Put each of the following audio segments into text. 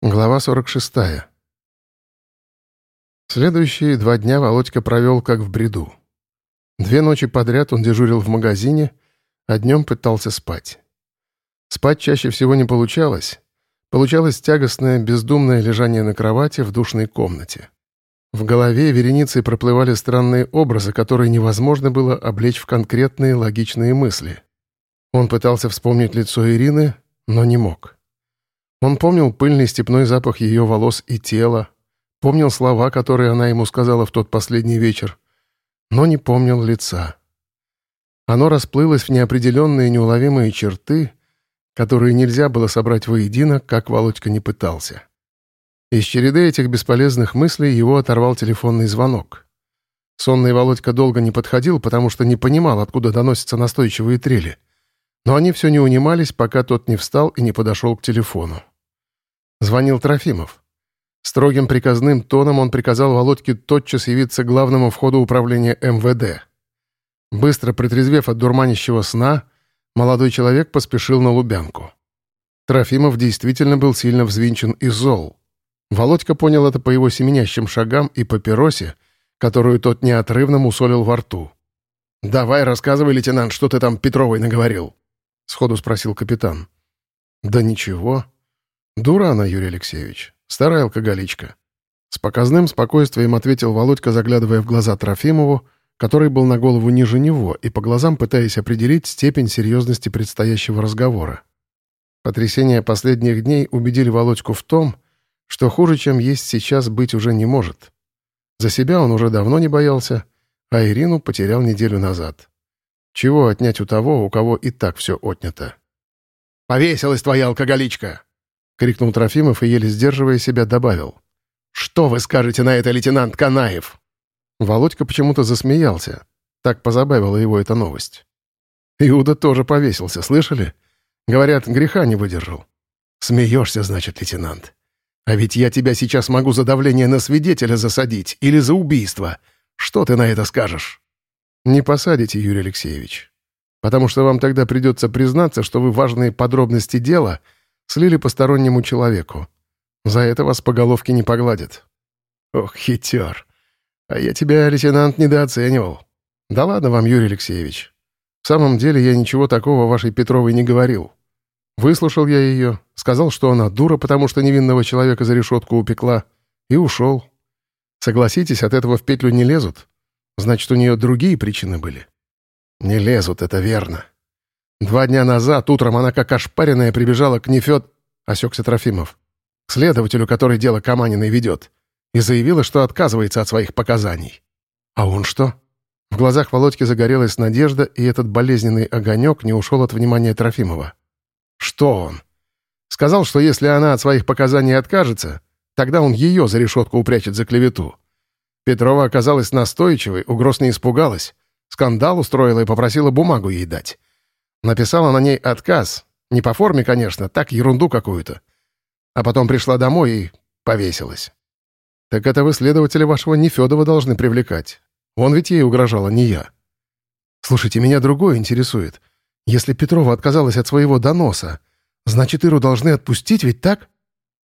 Глава 46. Следующие два дня Володька провел как в бреду. Две ночи подряд он дежурил в магазине, а днем пытался спать. Спать чаще всего не получалось. Получалось тягостное, бездумное лежание на кровати в душной комнате. В голове вереницей проплывали странные образы, которые невозможно было облечь в конкретные логичные мысли. Он пытался вспомнить лицо Ирины, но не мог. Он помнил пыльный степной запах ее волос и тела, помнил слова, которые она ему сказала в тот последний вечер, но не помнил лица. Оно расплылось в неопределенные неуловимые черты, которые нельзя было собрать воедино, как Володька не пытался. Из череды этих бесполезных мыслей его оторвал телефонный звонок. Сонный Володька долго не подходил, потому что не понимал, откуда доносятся настойчивые трели. Но они все не унимались, пока тот не встал и не подошел к телефону. Звонил Трофимов. Строгим приказным тоном он приказал Володьке тотчас явиться главному входу управления МВД. Быстро притрезвев от дурманящего сна, молодой человек поспешил на Лубянку. Трофимов действительно был сильно взвинчен и зол. Володька понял это по его семенящим шагам и папиросе, которую тот неотрывно мусолил во рту. «Давай, рассказывай, лейтенант, что ты там Петровой наговорил?» — сходу спросил капитан. «Да ничего», «Дура она, Юрий Алексеевич. Старая алкоголичка». С показным спокойствием ответил Володька, заглядывая в глаза Трофимову, который был на голову ниже него, и по глазам пытаясь определить степень серьезности предстоящего разговора. Потрясения последних дней убедили Володьку в том, что хуже, чем есть сейчас, быть уже не может. За себя он уже давно не боялся, а Ирину потерял неделю назад. Чего отнять у того, у кого и так все отнято? «Повесилась твоя алкоголичка!» — крикнул Трофимов и, еле сдерживая себя, добавил. «Что вы скажете на это, лейтенант Канаев?» Володька почему-то засмеялся. Так позабавила его эта новость. Иуда тоже повесился, слышали? Говорят, греха не выдержал. Смеешься, значит, лейтенант. А ведь я тебя сейчас могу за давление на свидетеля засадить или за убийство. Что ты на это скажешь? Не посадите, Юрий Алексеевич. Потому что вам тогда придется признаться, что вы важные подробности дела — слили постороннему человеку. За это вас по головке не погладят. Ох, хитер. А я тебя, лейтенант, недооценивал. Да ладно вам, Юрий Алексеевич. В самом деле я ничего такого вашей Петровой не говорил. Выслушал я ее, сказал, что она дура, потому что невинного человека за решетку упекла, и ушел. Согласитесь, от этого в петлю не лезут. Значит, у нее другие причины были. Не лезут, это верно. Два дня назад утром она как ошпаренная прибежала к Нефед... Осекся Трофимов. К следователю, который дело Каманиной ведет. И заявила, что отказывается от своих показаний. А он что? В глазах Володьки загорелась надежда, и этот болезненный огонек не ушел от внимания Трофимова. Что он? Сказал, что если она от своих показаний откажется, тогда он ее за решетку упрячет за клевету. Петрова оказалась настойчивой, угроз не испугалась. Скандал устроила и попросила бумагу ей дать. Написала на ней отказ. Не по форме, конечно, так ерунду какую-то. А потом пришла домой и повесилась. Так это вы следователя вашего Нефедова должны привлекать. Он ведь ей угрожал, а не я. Слушайте, меня другое интересует. Если Петрова отказалась от своего доноса, значит, Иру должны отпустить, ведь так?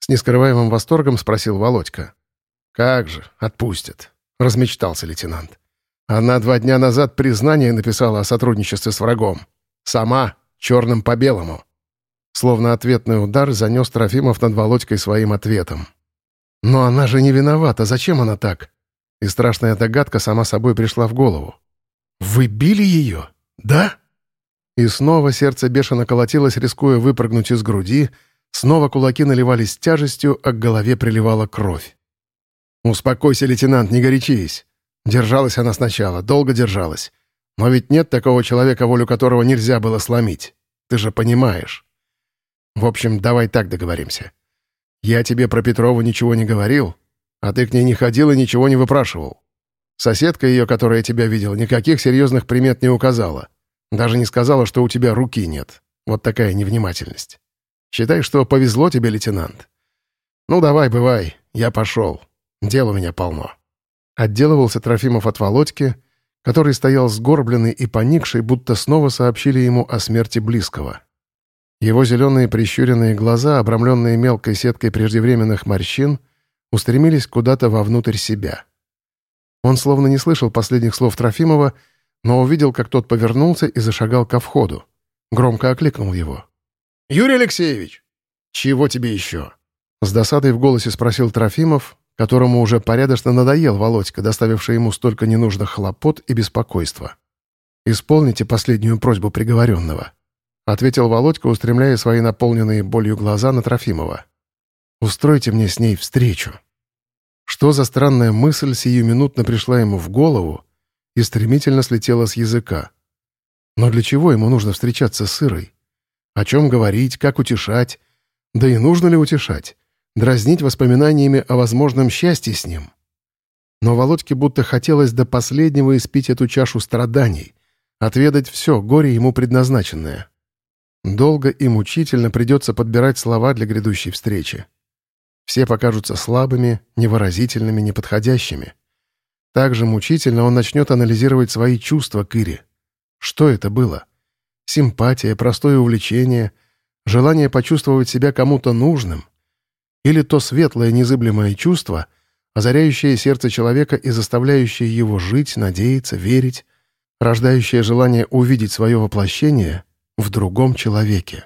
С нескрываемым восторгом спросил Володька. «Как же, отпустят», — размечтался лейтенант. Она два дня назад признание написала о сотрудничестве с врагом. Сама, черным по белому. Словно ответный удар занес Трофимов над Володькой своим ответом. Но она же не виновата, зачем она так? И страшная догадка сама собой пришла в голову. «Вы били ее? Да?» И снова сердце бешено колотилось, рискуя выпрыгнуть из груди, снова кулаки наливались тяжестью, а к голове приливала кровь. «Успокойся, лейтенант, не горячись!» Держалась она сначала, долго держалась. Но ведь нет такого человека, волю которого нельзя было сломить. Ты же понимаешь. В общем, давай так договоримся. Я тебе про Петрову ничего не говорил, а ты к ней не ходил и ничего не выпрашивал. Соседка ее, которая тебя видела, никаких серьезных примет не указала. Даже не сказала, что у тебя руки нет. Вот такая невнимательность. Считай, что повезло тебе, лейтенант. Ну, давай, бывай, я пошел. Дел у меня полно. Отделывался Трофимов от Володьки, который стоял сгорбленный и поникший, будто снова сообщили ему о смерти близкого. Его зеленые прищуренные глаза, обрамленные мелкой сеткой преждевременных морщин, устремились куда-то вовнутрь себя. Он словно не слышал последних слов Трофимова, но увидел, как тот повернулся и зашагал ко входу. Громко окликнул его. «Юрий Алексеевич!» «Чего тебе еще?» С досадой в голосе спросил Трофимов, которому уже порядочно надоел Володька, доставивший ему столько ненужных хлопот и беспокойства. «Исполните последнюю просьбу приговоренного», — ответил Володька, устремляя свои наполненные болью глаза на Трофимова. «Устройте мне с ней встречу». Что за странная мысль сиюминутно пришла ему в голову и стремительно слетела с языка? Но для чего ему нужно встречаться с Ирой? О чем говорить, как утешать? Да и нужно ли утешать? Дразнить воспоминаниями о возможном счастье с ним? Но Володьке будто хотелось до последнего испить эту чашу страданий, отведать все горе ему предназначенное. Долго и мучительно придется подбирать слова для грядущей встречи. Все покажутся слабыми, невыразительными, неподходящими. Также мучительно он начнет анализировать свои чувства к Ире. Что это было? Симпатия, простое увлечение, желание почувствовать себя кому-то нужным? Или то светлое незыблемое чувство, озаряющее сердце человека и заставляющее его жить, надеяться, верить, рождающее желание увидеть свое воплощение в другом человеке?